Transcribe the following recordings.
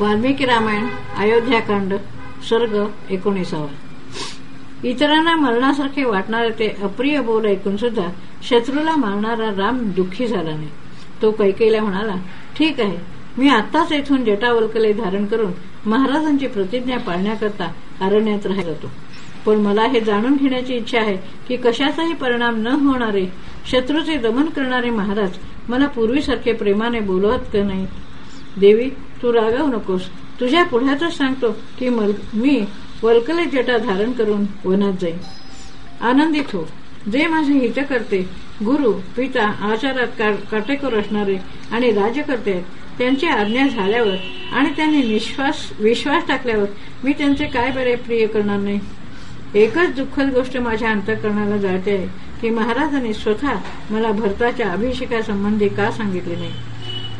वाल्मिकी रामायण अयोध्याकांड सर्ग एकोणीसावा. इतरांना मरणासारखे वाटणारे ते अप्रिय बोल ऐकून सुद्धा शत्रूला मारणारा राम दुःखी झाला नाही. तो कैकेला म्हणाला ठीक आहे मी आत्ताच येथून जटावल्कले धारण करून महाराजांची प्रतिज्ञा पाळण्याकरता अरण्यात राहिला जातो. पण मला हे जाणून घेण्याची इच्छा आहे की कशाचाही परिणाम न होणारे शत्रूचे दमन करणारे महाराज मला पूर्वीसारखे प्रेमाने बोलवत का नाहीत? देवी तू रागावू नकोस. तुझ्या पुढ्यातच सांगतो की मी वल्कले जटा धारण करून वनात जाईन. आनंदित हो. जे माझे हित करते गुरु पिता आचारात काटेकोर असणारे आणि राज्यकर्ते आहेत त्यांची आज्ञा झाल्यावर आणि त्यांनी निश्वास विश्वास टाकल्यावर मी त्यांचे काय बरे प्रिय करणार नाही? एकच दुःखद गोष्ट माझ्या अंतकरणाला जाळते आहे की महाराजांनी स्वतः मला भरताच्या अभिषेकासंबंधी का सांगितले नाही?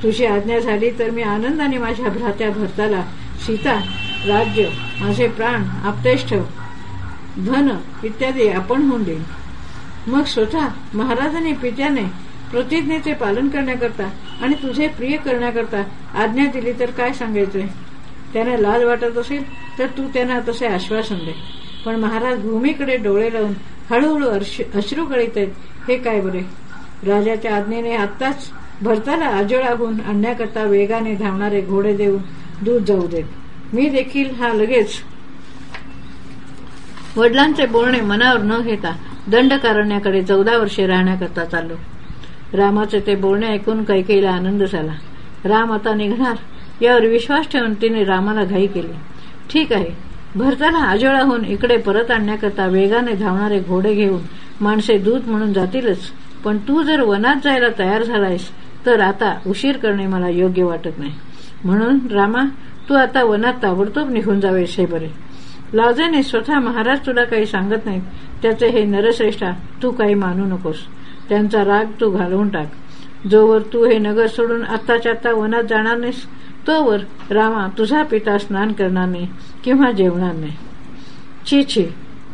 तुझी आज्ञा झाली तर मी आनंदाने माझ्या भ्रात्या भरताला सीता राज्य माझे प्राण आपतेष्ठ धन इत्यादी आपण होऊन देईन. मग स्वतः महाराजांनी पित्याने प्रतिज्ञेचे पालन करण्याकरता आणि तुझे प्रिय करण्याकरता आज्ञा दिली तर काय सांगायचे त्यांना लाज वाटत असेल तर तू त्यांना तसे आश्वासन दे. पण महाराज भूमीकडे डोळे लावून हळूहळू अश्रू गळीत आहेत. हे काय बरे? राजाच्या आज्ञेने आत्ताच भरताला आजोळागून आणण्याकरता वेगाने धावणारे घोडे देऊन दूध जाऊ देत. मी देखील हा लगेच वडिलांचे बोलणे मनावर न घेता दंडकारण्याकडे चौदा वर्षे राहण्याकरता चाललो. रामाचे ते बोलणे ऐकून कैकेला आनंद झाला. राम आता निघणार यावर विश्वास ठेवून तिने रामाला घाई केली. ठीक आहे भरताना आजोळाहून इकडे परत आणण्याकरता वेगाने धावणारे घोडे घेऊन माणसे दूध म्हणून जातीलच. पण तू जर वनात जायला तयार झालायस तर आता उशीर करणे मला योग्य वाटत नाही. म्हणून रामा तू आता वनात ताबडतोब निघून जावेस हे बरे लावजेने स्वतः महाराज तुला काही सांगत नाहीत. त्याचे हे नरश्रेष्ठा तू काही मानू नकोस. त्यांचा राग तू घालवून टाक. जोवर तू हे नगर सोडून आत्ताच्या आत्ता वनात जाणार नाहीस तोवर रामा तुझा पिता स्नान करणार नाही किंवा जेवणार नाही. छी छी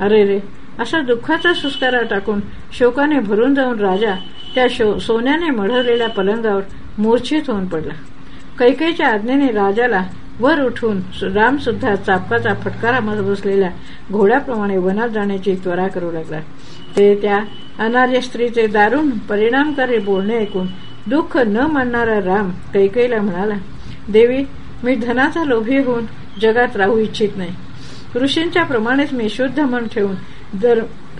अरे रे असा दुःखाचा सुस्कारा टाकून शोकाने भरून जाऊन राजा त्या सोन्याने मढवलेल्या पलंगावर मूर्छित होऊन पडला. कैकेच्या आज्ञेने राजाला वर उठून राम सुद्धा चापकाचा फटकारा मत बसलेल्या घोड्याप्रमाणे वनात जाण्याची त्वरा करू लागला. ते त्या अनार्य स्त्रीचे दारुण परिणामकारी बोलणे ऐकून दुःख न मानणारा राम कैकेला म्हणाला देवी मी धनाचा लोभी होऊन जगात राहू इच्छित नाही. ऋषींच्या प्रमाणेच मी शुद्ध मन ठेवून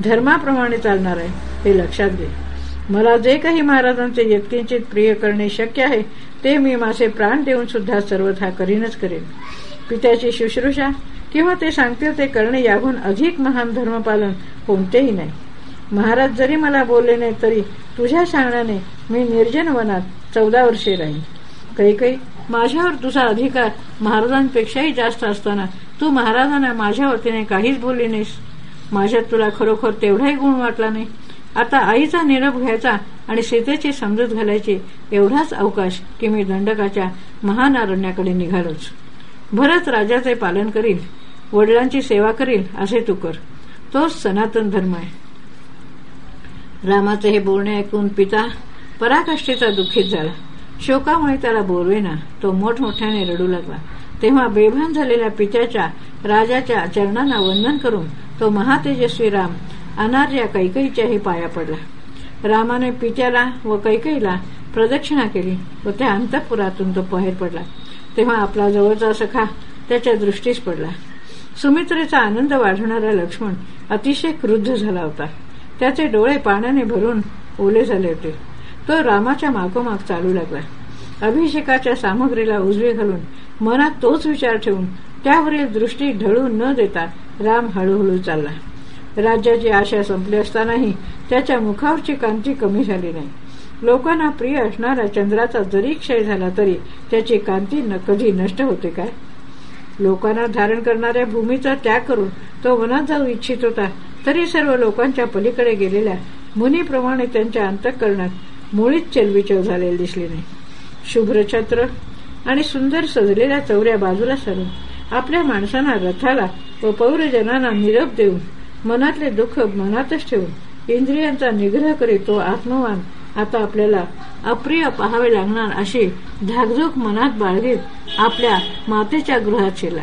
धर्माप्रमाणे चालणार आहे हे लक्षात घे. मला जे काही महाराजांचे यत्किंचित प्रिय करणे शक्य आहे ते मी माझे प्राण देऊन सुद्धा सर्वथा करीनच करेन. पित्याची शुश्रूषा किंवा ते सांगतील ते करणे याहून अधिक महान धर्मपालन कोणतेही नाही. महाराज जरी मला बोलले नाही तरी तुझ्या सांगण्याने मी निर्जन वनात चौदा वर्षे राहीन. कैकई माझ्यावर तुझा अधिकार महाराजांपेक्षाही जास्त असताना तू महाराजांना माझ्या वतीने काहीच बोलली नाहीस. माझ्यात तुला खरोखर तेवढाही गुण वाटला नाही. आता आईचा निरोप घ्यायचा आणि सीतेची समजूत घालायची एवढाच अवकाश की मी दंडकाच्या महान अरण्याकडे निघालोच. भरत राजाचे पालन करील वडिलांची सेवा करील असे तू कर. तोच सनातन धर्म आहे. रामाचे हे बोलणे ऐकून पिता पराकाष्ठेचा दुःखीत झाला. शोकामुळे त्याला बोरवेना तो मोठमोठ्याने रडू लागला. तेव्हा बेभान झालेल्या पित्याच्या राजाच्या चरणांना वंदन करून तो महातेजस्वी राम अनार्या कैकईच्याही पाया पडला. रामाने पित्याला व कैकईला प्रदक्षिणा केली व त्या अंतपुरातून तो बाहेर पडला. तेव्हा आपला जवळचा सखा त्याच्या दृष्टीस पडला. सुमित्रेचा आनंद वाढवणारा लक्ष्मण अतिशय क्रुद्ध झाला होता. त्याचे डोळे पाण्याने भरून ओले झाले होते. तो रामाच्या मागोमाग चालू लागला. अभिषेकाच्या सामग्रीला उजवे घालून मनात तोच विचार ठेवून त्यावरील दृष्टी ढळून न देता राम हळूहळू चालला. राज्याची आशा संपली असतानाही त्याच्या मुखावरची कांती कमी झाली नाही. लोकांना प्रिय असणारा चंद्राचा जरी क्षय झाला तरी त्याची कांती कधी नष्ट होते काय? लोकांना धारण करणाऱ्या भूमीचा त्याग करून तो वनात जाऊ इच्छित होता तरी सर्व लोकांच्या पलीकडे गेलेल्या मुनीप्रमाणे त्यांच्या अंतःकरणात मुळीच चलबिचल झालेली दिसली नाही. शुभ्र छत्र आणि सुंदर सजलेल्या चौऱ्या बाजूला सरून आपल्या माणसांना रथाला व पौरजनांना निरोप देऊन मनातले दुःख मनातच ठेवून इंद्रियांचा निग्रह करीत तो आत्मवान आता आपल्याला अप्रिय पहावे लागणार अशी धाकधूक मनात बाळगीत आपल्या मातेच्या गृहात शिला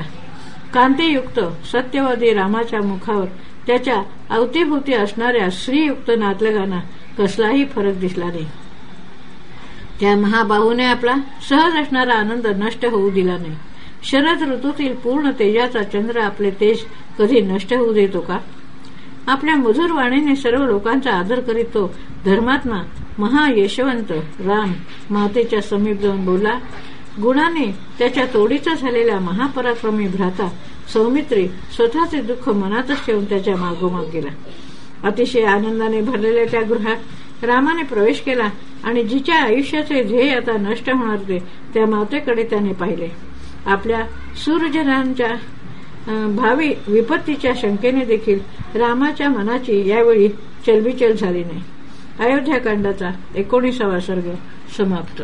कांतीयुक्त सत्यवादी रामाच्या मुखावर त्याच्या अवतीभोवती असणाऱ्या श्रीयुक्त नातलगांना कसलाही फरक दिसला नाही. त्या महाबाहूने आपला सहज असणारा आनंद नष्ट होऊ दिला नाही. शरद ऋतूतील पूर्ण तेजाचा चंद्र आपले तेज कधी नष्ट होऊ देतो का? आपल्या मधुर वाणीने सर्व लोकांचा आदर करीत. तो धर्मात्मा महायशवंत राम मातेच्या समीप जाऊन बोलला गुणाने त्याच्या तोडीचा झालेला महापराक्रमी भ्राता सौमित्री स्वतःचे दुःख मनातच ठेवून त्याच्या मागोमाग गेला. अतिशय आनंदाने भरलेल्या त्या गृहात रामाने प्रवेश केला आणि जिच्या आयुष्याचे ध्येय आता नष्ट होणार ते त्या मातेकडे त्याने पाहिले. आपल्या सूर्यजनांच्या भावी विपत्तीच्या शंकेने देखील रामाच्या मनाची यावेळी चलबिचल झाली नाही. अयोध्याकांडाचा एकोणीसावा सर्ग समाप्त.